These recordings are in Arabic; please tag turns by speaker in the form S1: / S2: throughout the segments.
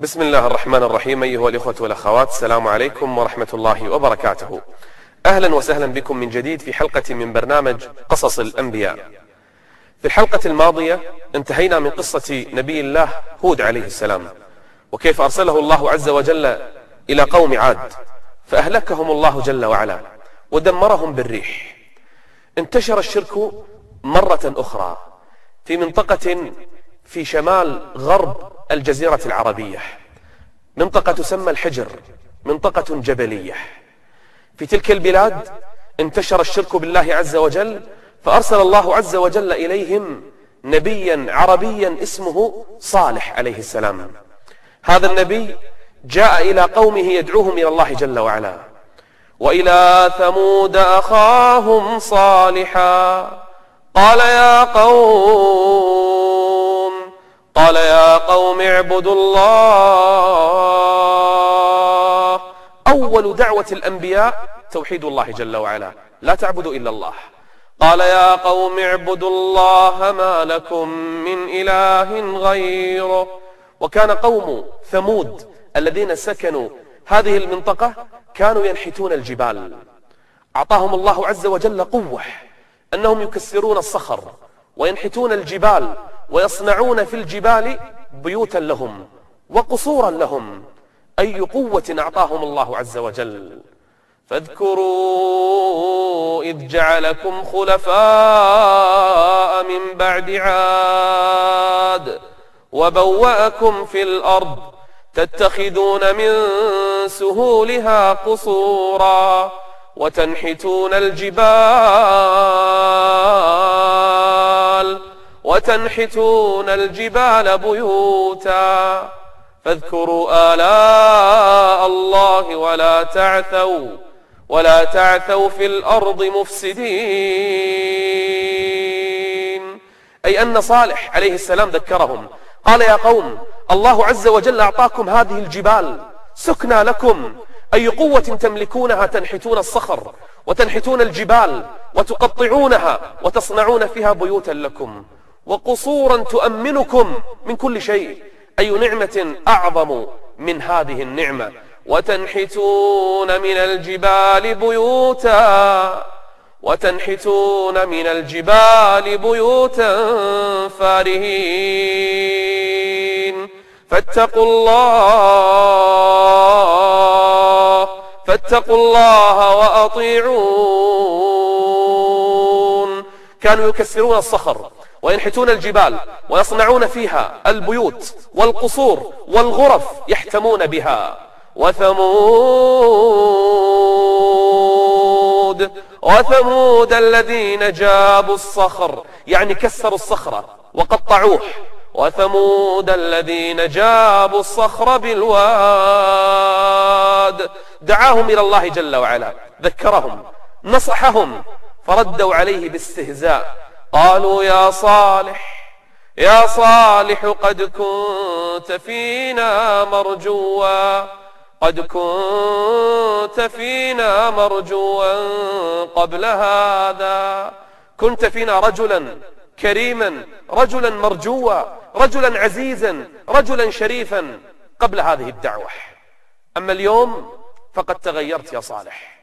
S1: بسم الله الرحمن الرحيم أيها الإخوة والأخوات السلام عليكم ورحمة الله وبركاته. أهلا وسهلا بكم من جديد في حلقة من برنامج قصص الأنبياء. في الحلقة الماضية انتهينا من قصة نبي الله هود عليه السلام وكيف أرسله الله عز وجل إلى قوم عاد فأهلكهم الله جل وعلا ودمرهم بالريح. انتشر الشرك مرة أخرى في منطقة في شمال غرب الجزيرة العربية. منطقة تسمى الحجر منطقة جبلية. في تلك البلاد انتشر الشرك بالله عز وجل فأرسل الله عز وجل إليهم نبيا عربيا اسمه صالح عليه السلام. هذا النبي جاء إلى قومه يدعوهم إلى الله جل وعلا. وإلى ثمود أخاهم صالحا. قال يا قوم قال يا قوم اعبدوا الله. أول دعوة الأنبياء توحيد الله جل وعلا. لا تعبدوا إلا الله. قال يا قوم اعبدوا الله ما لكم من إله غيره. وكان قوم ثمود الذين سكنوا هذه المنطقة كانوا ينحتون الجبال. أعطاهم الله عز وجل قوة أنهم يكسرون الصخر. وينحتون الجبال ويصنعون في الجبال بيوتا لهم وقصورا لهم أي قوة أعطاهم الله عز وجل. فاذكروا إذ جعلكم خلفاء من بعد عاد وبوأكم في الأرض تتخذون من سهولها قصورا وتنحتون الجبال وتنحتون الجبال بيوتا فاذكروا آلاء الله ولا تعثوا ولا تعثوا في الأرض مفسدين. أي أن صالح عليه السلام ذكرهم. قال يا قوم الله عز وجل أعطاكم هذه الجبال سكنى لكم. أي قوة تملكونها تنحتون الصخر وتنحتون الجبال وتقطعونها وتصنعون فيها بيوتا لكم. وقصورا تؤمنكم من كل شيء. أي نعمة أعظم من هذه النعمة. وتنحتون من الجبال بيوتا. وتنحتون من الجبال بيوتا فارهين. فاتقوا الله فاتقوا الله وأطيعون. كانوا يكسرون الصخر. وينحتون الجبال ويصنعون فيها البيوت والقصور والغرف يحتمون بها. وثمود وثمود الذين جابوا الصخر يعني كسروا الصخرة وقطعوه. وثمود الذين جابوا الصخر بالواد دعاهم إلى الله جل وعلا ذكرهم نصحهم فردوا عليه باستهزاء. قالوا يا صالح يا صالح قد كنت فينا مرجوا قد كنت فينا مرجوا قبل هذا. كنت فينا رجلا كريما رجلا مرجوا رجلا عزيزا رجلا شريفا قبل هذه الدعوة. أما اليوم فقد تغيرت يا صالح.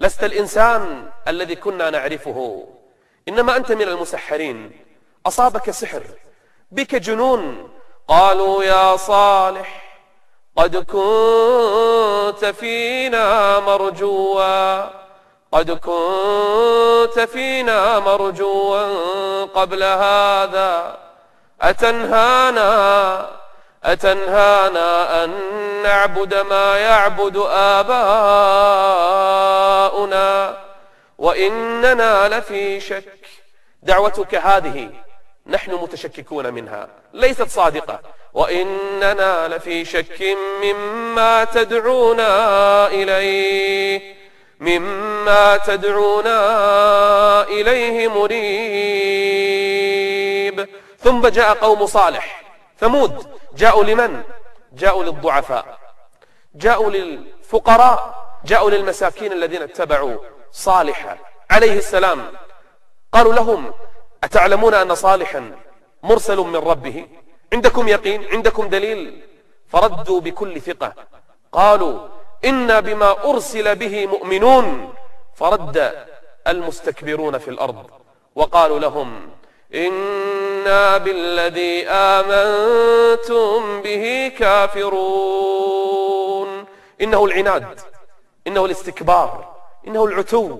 S1: لست الإنسان الذي كنا نعرفه. إنما أنت من المسحرين. أصابك سحر. بك جنون. قالوا يا صالح قد كنت فينا مرجوا. قد كنت فينا مرجوا قبل هذا. أتنهانا أتنهانا أن نعبد ما يعبد آباؤنا. وإننا لفي شك. دعوتك هذه نحن متشككون منها ليست صادقة. وإننا لفي شك مما تدعونا إليه مما تدعونا إليه مريب ثم جاء قوم صالح ثمود جاءوا لمن؟ جاءوا للضعفاء جاءوا للفقراء جاءوا للمساكين الذين اتبعوا. صالحا. عليه السلام. قالوا لهم أتعلمون أن صالحا مرسل من ربه؟ عندكم يقين؟ عندكم دليل؟ فردوا بكل ثقة. قالوا إنا بما أرسل به مؤمنون. فرد المستكبرون في الأرض. وقالوا لهم إنا بالذي آمنتم به كافرون. إنه العناد. إنه الاستكبار. إنه العتو.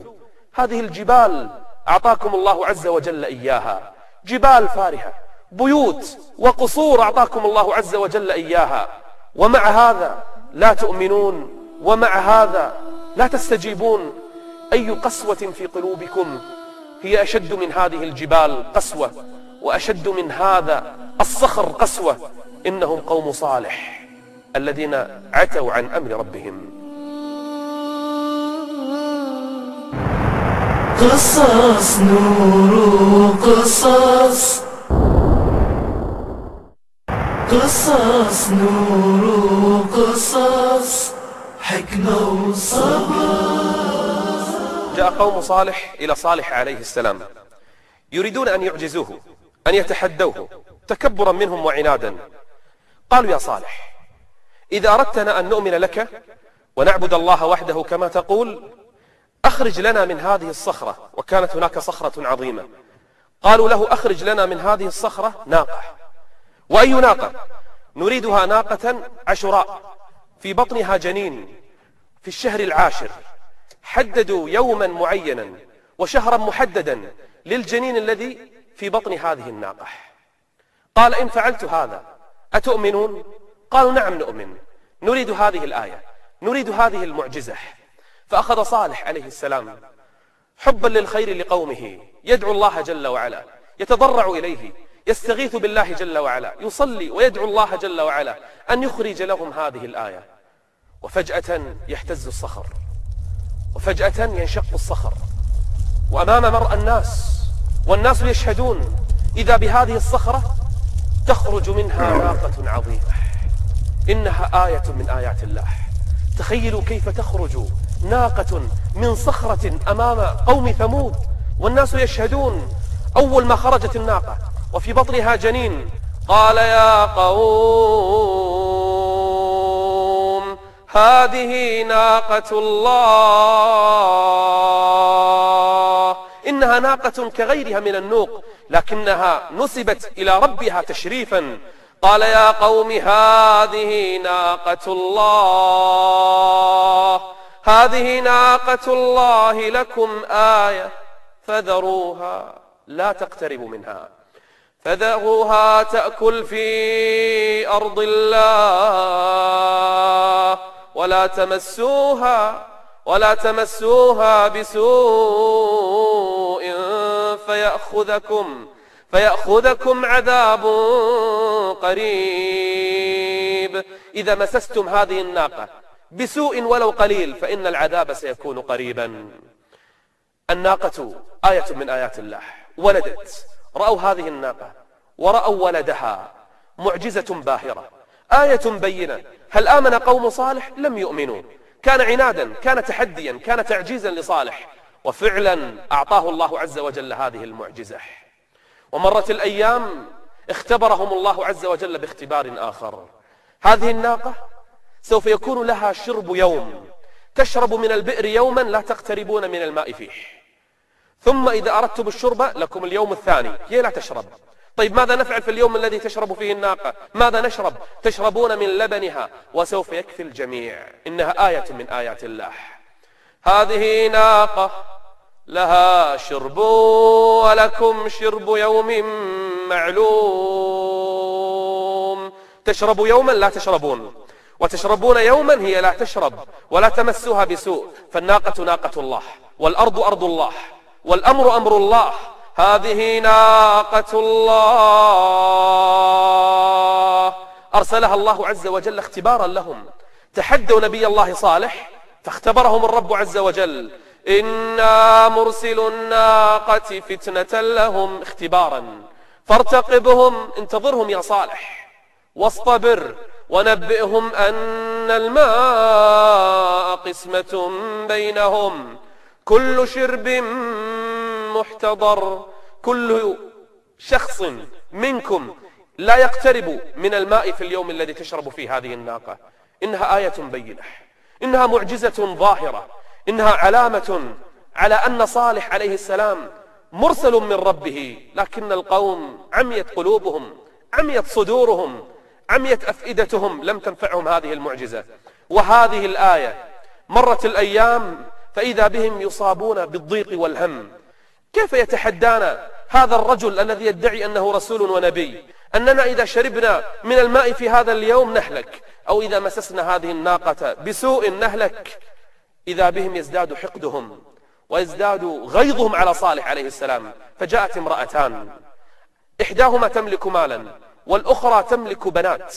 S1: هذه الجبال أعطاكم الله عز وجل إياها. جبال فارهة بيوت وقصور أعطاكم الله عز وجل إياها. ومع هذا لا تؤمنون ومع هذا لا تستجيبون. أي قسوة في قلوبكم هي أشد من هذه الجبال قسوة وأشد من هذا الصخر قسوة. إنهم قوم صالح الذين عتوا عن أمر ربهم.
S2: قصص نور قصص قصص نور قصص حكمة وصبر.
S1: جاء قوم صالح إلى صالح عليه السلام. يريدون أن يعجزوه أن يتحدوه تكبرا منهم وعنادا. قالوا يا صالح إذا أردتنا أن نؤمن لك ونعبد الله وحده كما تقول أخرج لنا من هذه الصخرة. وكانت هناك صخرة عظيمة. قالوا له أخرج لنا من هذه الصخرة ناقة. وأي ناقة؟ نريدها ناقة عشراء. في بطنها جنين. في الشهر العاشر. حددوا يوما معينا وشهرا محددا للجنين الذي في بطن هذه الناقة. قال إن فعلت هذا أتؤمنون؟ قالوا نعم نؤمن. نريد هذه الآية. نريد هذه المعجزة. فأخذ صالح عليه السلام حبا للخير لقومه يدعو الله جل وعلا يتضرع إليه يستغيث بالله جل وعلا يصلي ويدعو الله جل وعلا أن يخرج لهم هذه الآية. وفجأة يهتز الصخر وفجأة ينشق الصخر وأمام مرأى الناس والناس يشهدون إذا بهذه الصخرة تخرج منها ناقة عظيمة إنها آية من آيات الله. تخيلوا كيف تخرج ناقة من صخرة أمام قوم ثمود والناس يشهدون أول ما خرجت الناقة وفي بطنها جنين. قال يا قوم هذه ناقة الله. إنها ناقة كغيرها من النوق لكنها نسبت إلى ربها تشريفا. قال يا قوم هذه ناقة الله. هذه ناقة الله لكم آية فذروها لا تقتربوا منها. فذروها تأكل في أرض الله ولا تمسوها ولا تمسوها بسوء فيأخذكم فيأخذكم عذاب قريب. إذا مسستم هذه الناقة بسوء ولو قليل فإن العذاب سيكون قريبا. الناقة آية من آيات الله. ولدت. رأوا هذه الناقة. ورأوا ولدها. معجزة باهرة. آية بينة. هل آمن قوم صالح؟ لم يؤمنوا. كان عنادا كان تحديا كان تعجيزا لصالح. وفعلا أعطاه الله عز وجل هذه المعجزة. ومرت الأيام اختبرهم الله عز وجل باختبار آخر. هذه الناقة سوف يكون لها شرب يوم. تشرب من البئر يوما لا تقتربون من الماء فيه. ثم إذا أردتم الشرب لكم اليوم الثاني. هي لا تشرب. طيب ماذا نفعل في اليوم الذي تشرب فيه الناقة؟ ماذا نشرب؟ تشربون من لبنها وسوف يكفي الجميع. إنها آية من آيات الله. هذه ناقة. لها شرب ولكم شرب يوم معلوم. تشرب يوما لا تشربون. وتشربون يوما هي لا تشرب ولا تمسها بسوء فالناقة ناقة الله والأرض أرض الله والأمر أمر الله. هذه ناقة الله. أرسلها الله عز وجل اختبارا لهم. تحدوا نبي الله صالح فاختبرهم الرب عز وجل. إنا مرسل الناقة فتنة لهم. اختبارا. فارتقبهم انتظرهم يا صالح. واصطبر. ونبئهم أن الماء قسمة بينهم. كل شرب محتضر. كل شخص منكم لا يقترب من الماء في اليوم الذي تشرب فيه هذه الناقة. إنها آية بينة. إنها معجزة ظاهرة. إنها علامة على أن صالح عليه السلام مرسل من ربه. لكن القوم عميت قلوبهم عميت صدورهم عميت أفئدتهم لم تنفعهم هذه المعجزة. وهذه الآية مرت الأيام فإذا بهم يصابون بالضيق والهم. كيف يتحدانا هذا الرجل الذي يدعي أنه رسول ونبي؟ أننا إذا شربنا من الماء في هذا اليوم نهلك أو إذا مسسنا هذه الناقة بسوء نهلك. إذا بهم يزداد حقدهم ويزداد غيظهم على صالح عليه السلام. فجاءت امرأتان إحداهما تملك مالا والأخرى تملك بنات.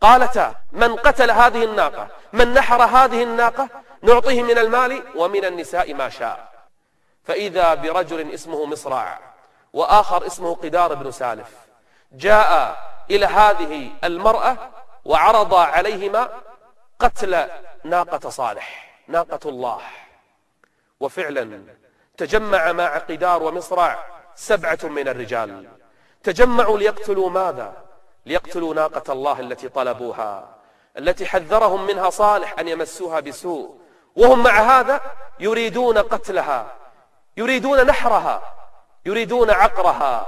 S1: قالتا من قتل هذه الناقة؟ من نحر هذه الناقة؟ نعطيه من المال ومن النساء ما شاء. فإذا برجل اسمه مصراع وآخر اسمه قدار بن سالف جاء إلى هذه المرأة وعرض عليهما قتل ناقة صالح ناقة الله. وفعلا تجمع مع قدار ومصراع سبعة من الرجال. تجمعوا ليقتلوا ماذا؟ ليقتلوا ناقة الله التي طلبوها التي حذرهم منها صالح أن يمسوها بسوء. وهم مع هذا يريدون قتلها يريدون نحرها يريدون عقرها.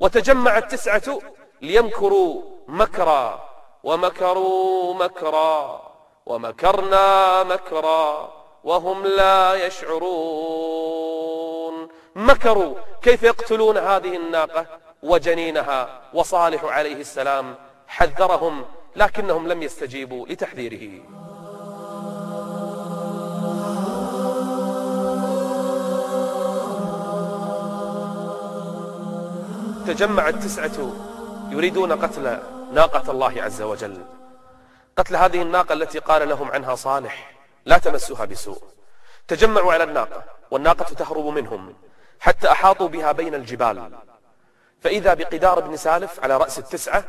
S1: وتجمع التسعة ليمكروا مكرا ومكروا مكرا ومكرنا مكرا وهم لا يشعرون. مكروا كيف يقتلون هذه الناقة؟ وجنينها وصالح عليه السلام حذرهم لكنهم لم يستجيبوا لتحذيره. تجمع التسعة يريدون قتل ناقة الله عز وجل. قتل هذه الناقة التي قال لهم عنها صالح لا تمسوها بسوء. تجمعوا على الناقة والناقة تهرب منهم حتى أحاطوا بها بين الجبال. فإذا بقدار بن سالف على رأس التسعة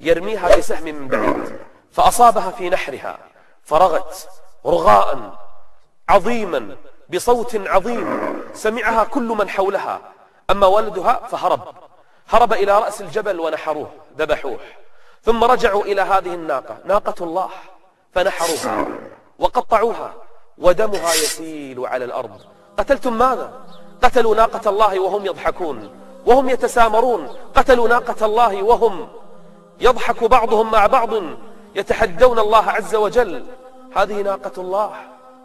S1: يرميها بسهم من بعيد فأصابها في نحرها فرغت رغاء عظيما بصوت عظيم سمعها كل من حولها أما ولدها فهرب هرب إلى رأس الجبل ونحروه ذبحوه ثم رجعوا إلى هذه الناقة ناقة الله فنحروها وقطعوها ودمها يسيل على الأرض قتلتم ماذا؟ قتلوا ناقة الله وهم يضحكون وهم يتسامرون قتلوا ناقة الله وهم يضحك بعضهم مع بعض يتحدون الله عز وجل. هذه ناقة الله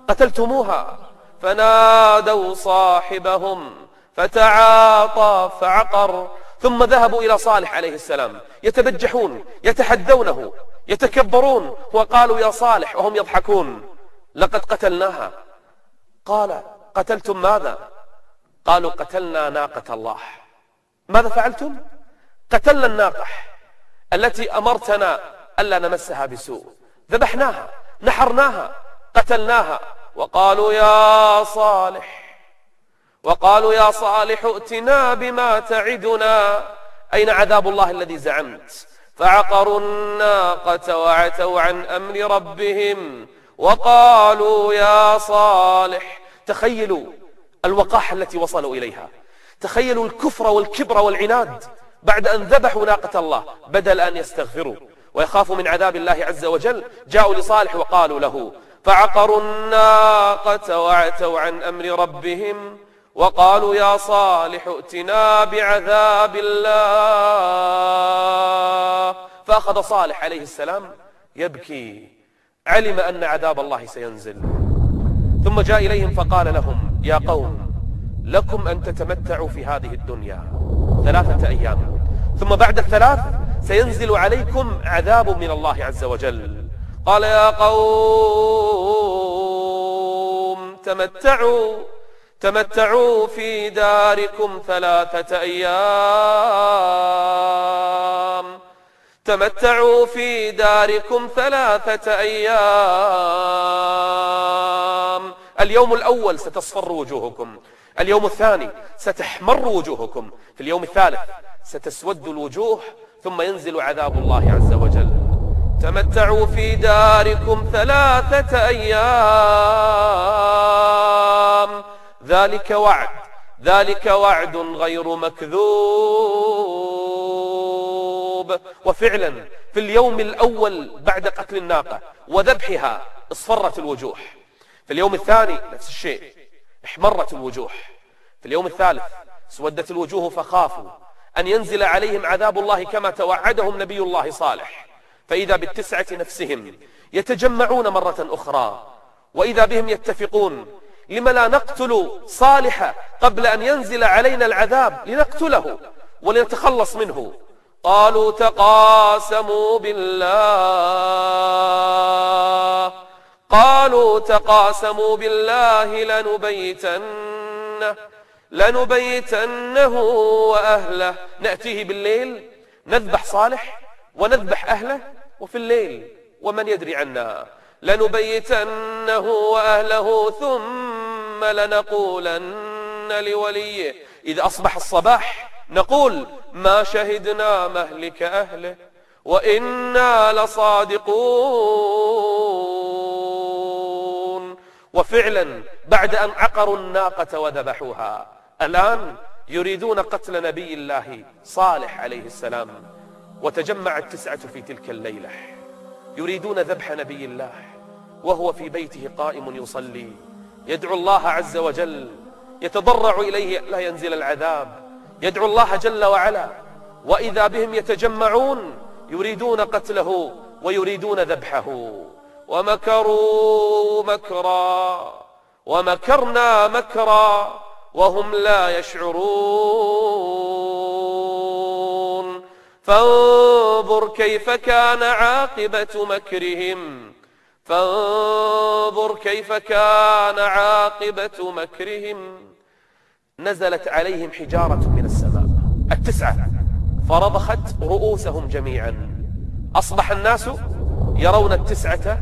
S1: قتلتموها. فنادوا صاحبهم فتعاطى فعقر ثم ذهبوا إلى صالح عليه السلام. يتبجحون يتحدونه يتكبرون وقالوا يا صالح وهم يضحكون. لقد قتلناها. قال قتلتم ماذا؟ قالوا قتلنا ناقة الله. ماذا فعلتم؟ قتلنا الناقة التي أمرتنا ألا نمسها بسوء. ذبحناها نحرناها قتلناها. وقالوا يا صالح وقالوا يا صالح ائتنا بما تعدنا. أين عذاب الله الذي زعمت؟ فعقروا الناقة وعتوا عن أمر ربهم. وقالوا يا صالح تخيلوا الوقاحة التي وصلوا إليها. تخيلوا الكفر والكبر والعناد بعد أن ذبحوا ناقة الله بدل أن يستغفروا. ويخافوا من عذاب الله عز وجل. جاءوا لصالح وقالوا له فعقروا الناقة وعتوا عن أمر ربهم وقالوا يا صالح ائتنا بعذاب الله. فأخذ صالح عليه السلام يبكي. علم أن عذاب الله سينزل. ثم جاء إليهم فقال لهم يا قوم لكم أن تتمتعوا في هذه الدنيا. ثلاثة أيام. ثم بعد الثلاث سينزل عليكم عذاب من الله عز وجل. قال يا قوم تمتعوا تمتعوا في داركم ثلاثة أيام. تمتعوا في داركم ثلاثة أيام. اليوم الأول ستصفر وجوهكم. اليوم الثاني ستحمر وجوهكم. في اليوم الثالث ستسود الوجوه ثم ينزل عذاب الله عز وجل. تمتعوا في داركم ثلاثة أيام. ذلك وعد ذلك وعد غير مكذوب. وفعلا في اليوم الأول بعد قتل الناقة وذبحها اصفرت الوجوه. في اليوم الثاني نفس الشيء احمرت الوجوه. في اليوم الثالث سودت الوجوه فخافوا أن ينزل عليهم عذاب الله كما توعدهم نبي الله صالح. فإذا بالتسعة نفسهم يتجمعون مرة أخرى وإذا بهم يتفقون لم لا نقتل صالحا قبل أن ينزل علينا العذاب لنقتله ولنتخلص منه. قالوا تقاسموا بالله. قالوا تقاسموا بالله لنبيتنه لنبيتنه وأهله. نأتيه بالليل نذبح صالح ونذبح أهله وفي الليل ومن يدري عنا. لنبيتنه وأهله ثم لنقولن لوليه. إذا أصبح الصباح نقول ما شهدنا مهلك أهله وإنا لصادقون. وفعلا بعد أن عقروا الناقة وذبحوها. الآن يريدون قتل نبي الله صالح عليه السلام وتجمع التسعة في تلك الليلة. يريدون ذبح نبي الله وهو في بيته قائم يصلي. يدعو الله عز وجل يتضرع إليه لا ينزل العذاب. يدعو الله جل وعلا وإذا بهم يتجمعون يريدون قتله ويريدون ذبحه. ومكروا مكرا ومكرنا مكرا وهم لا يشعرون. فانظر كيف كان عاقبة مكرهم فانظر كيف كان عاقبة مكرهم. نزلت عليهم حجارة من السماء. التسعة فرضخت رؤوسهم جميعا. أصبح الناس يرون التسعة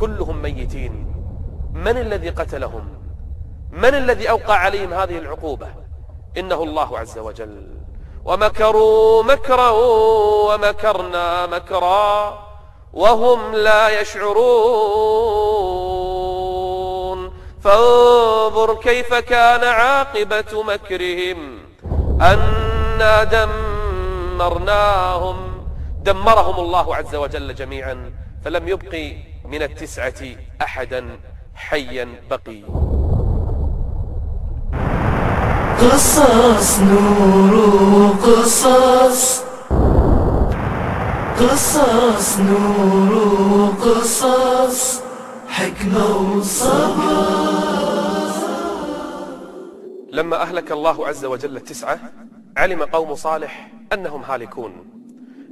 S1: كلهم ميتين. من الذي قتلهم؟ من الذي أوقع عليهم هذه العقوبة؟ إنه الله عز وجل. ومكروا مكرا ومكرنا مكرا وهم لا يشعرون. فانظر كيف كان عاقبة مكرهم. أنا دمرناهم. دمرهم الله عز وجل جميعا. فلم يبقي من التسعة أحدا حيا بقي.
S2: قصص نور قصص قصص نور قصص حكمة وصبر.
S1: لما أهلك الله عز وجل التسعة علم قوم صالح أنهم هالكون.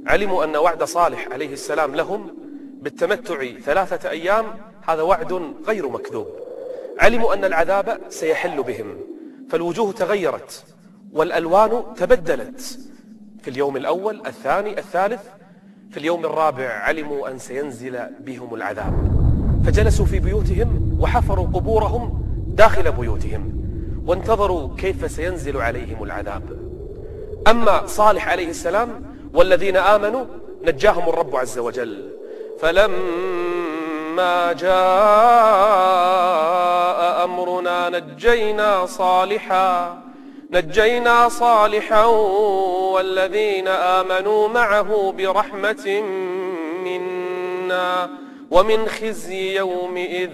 S1: علموا أن وعد صالح عليه السلام لهم بالتمتع ثلاثة أيام هذا وعد غير مكذوب. علموا أن العذاب سيحل بهم فالوجوه تغيرت والألوان تبدلت. في اليوم الأول الثاني الثالث في اليوم الرابع علموا أن سينزل بهم العذاب. فجلسوا في بيوتهم وحفروا قبورهم داخل بيوتهم وانتظروا كيف سينزل عليهم العذاب. أما صالح عليه السلام والذين آمنوا نجاهم الرب عز وجل. فلما جاء أمرنا نجينا صالحا نجينا صالحا والذين آمنوا معه برحمة منا ومن خزي يومئذ.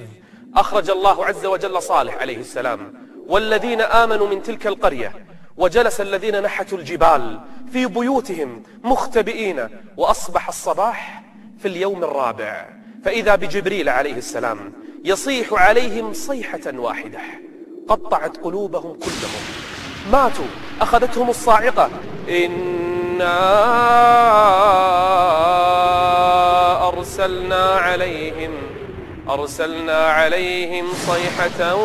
S1: أخرج الله عز وجل صالح عليه السلام. والذين آمنوا من تلك القرية وجلس الذين نحتوا الجبال في بيوتهم مختبئين وأصبح الصباح في اليوم الرابع فإذا بجبريل عليه السلام يصيح عليهم صيحة واحدة قطعت قلوبهم كلهم. ماتوا أخذتهم الصاعقة. إنا أرسلنا عليهم أرسلنا عليهم صيحة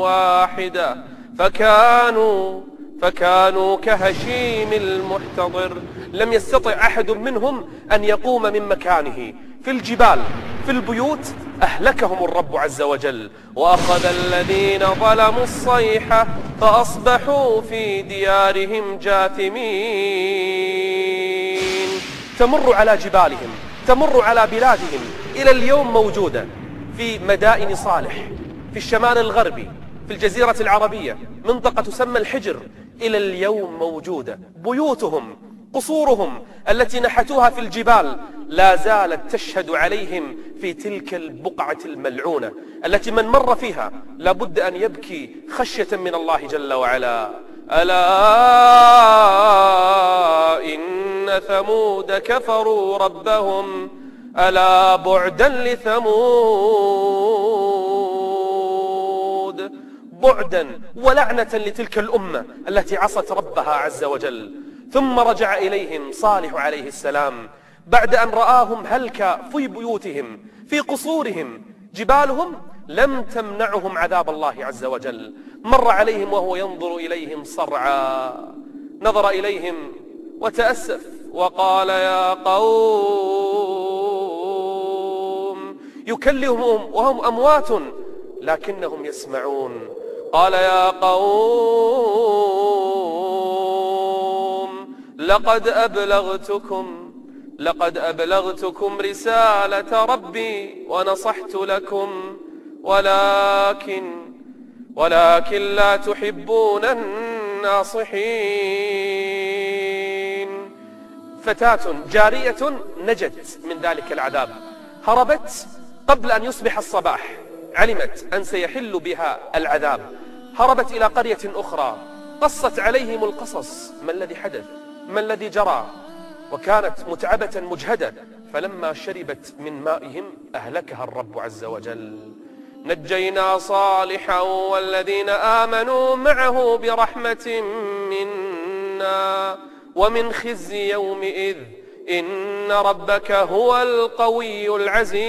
S1: واحدة. فكانوا فكانوا كهشيم المحتضر. لم يستطع أحد منهم أن يقوم من مكانه. في الجبال في البيوت أهلكهم الرب عز وجل. وأخذ الذين ظلموا الصيحة فأصبحوا في ديارهم جاثمين. تمر على جبالهم تمر على بلادهم. إلى اليوم موجودة في مدائن صالح في الشمال الغربي في الجزيرة العربية منطقة تسمى الحجر. إلى اليوم موجودة. بيوتهم قصورهم التي نحتوها في الجبال لا زالت تشهد عليهم في تلك البقعة الملعونة التي من مر فيها لابد أن يبكي خشية من الله جل وعلا. ألا إن ثمود كفروا ربهم؟ ألا بعدا لثمود؟ بعدا ولعنة لتلك الأمة التي عصت ربها عز وجل. ثم رجع إليهم صالح عليه السلام بعد أن رآهم هلك في بيوتهم في قصورهم. جبالهم لم تمنعهم عذاب الله عز وجل. مر عليهم وهو ينظر إليهم صرعا. نظر إليهم وتأسف وقال يا قوم. يكلمهم وهم أموات لكنهم يسمعون. قال يا قوم. لقد أبلغتكم لقد أبلغتكم رسالة ربي ونصحت لكم ولكن ولكن لا تحبون الناصحين. فتاة جارية نجت من ذلك العذاب. هربت قبل أن يصبح الصباح. علمت أن سيحل بها العذاب. هربت إلى قرية أخرى. قصت عليهم القصص. ما الذي حدث؟ ما الذي جرى وكانت متعبة مجهدة فلما شربت من مائهم أهلكها الرب عز وجل. نجينا صالحا والذين آمنوا معه برحمة منا ومن خزي يومئذ. إن ربك هو القوي العزيز.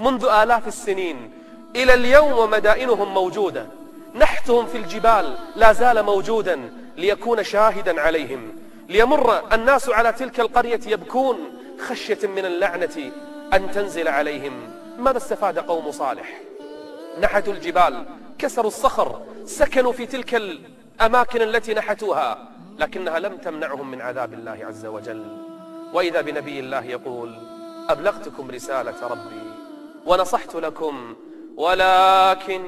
S1: منذ آلاف السنين إلى اليوم ومدائنهم موجودة. نحتهم في الجبال لا زال موجودا. ليكون شاهدا عليهم. ليمر الناس على تلك القرية يبكون خشية من اللعنة أن تنزل عليهم. ماذا استفاد قوم صالح؟ نحتوا الجبال كسروا الصخر سكنوا في تلك الأماكن التي نحتوها لكنها لم تمنعهم من عذاب الله عز وجل. وإذا بنبي الله يقول أبلغتكم رسالة ربي ونصحت لكم ولكن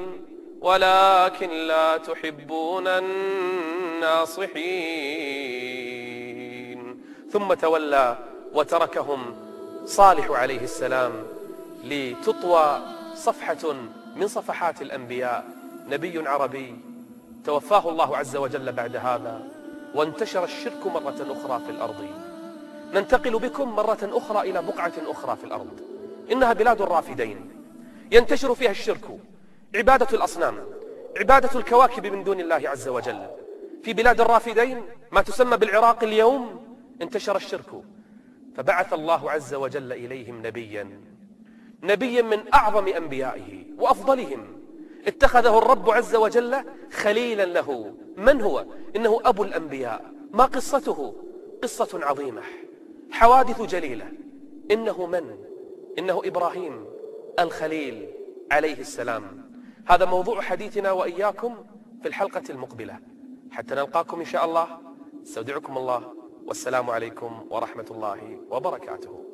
S1: ولكن لا تحبون الناصحين. ثم تولى وتركهم صالح عليه السلام لتطوى صفحة من صفحات الأنبياء. نبي عربي توفاه الله عز وجل بعد هذا وانتشر الشرك مرة أخرى في الأرض. ننتقل بكم مرة أخرى إلى بقعة أخرى في الأرض. إنها بلاد الرافدين. ينتشر فيها الشرك عبادة الأصنام عبادة الكواكب من دون الله عز وجل. في بلاد الرافدين ما تسمى بالعراق اليوم انتشر الشرك. فبعث الله عز وجل إليهم نبيا نبيا من أعظم أنبيائه وأفضلهم. اتخذه الرب عز وجل خليلا له. من هو؟ إنه أبو الأنبياء. ما قصته؟ قصة عظيمة. حوادث جليلة. إنه من؟ إنه إبراهيم الخليل عليه السلام. هذا موضوع حديثنا وإياكم في الحلقة المقبلة. حتى نلقاكم إن شاء الله. استودعكم الله. والسلام عليكم ورحمة الله وبركاته.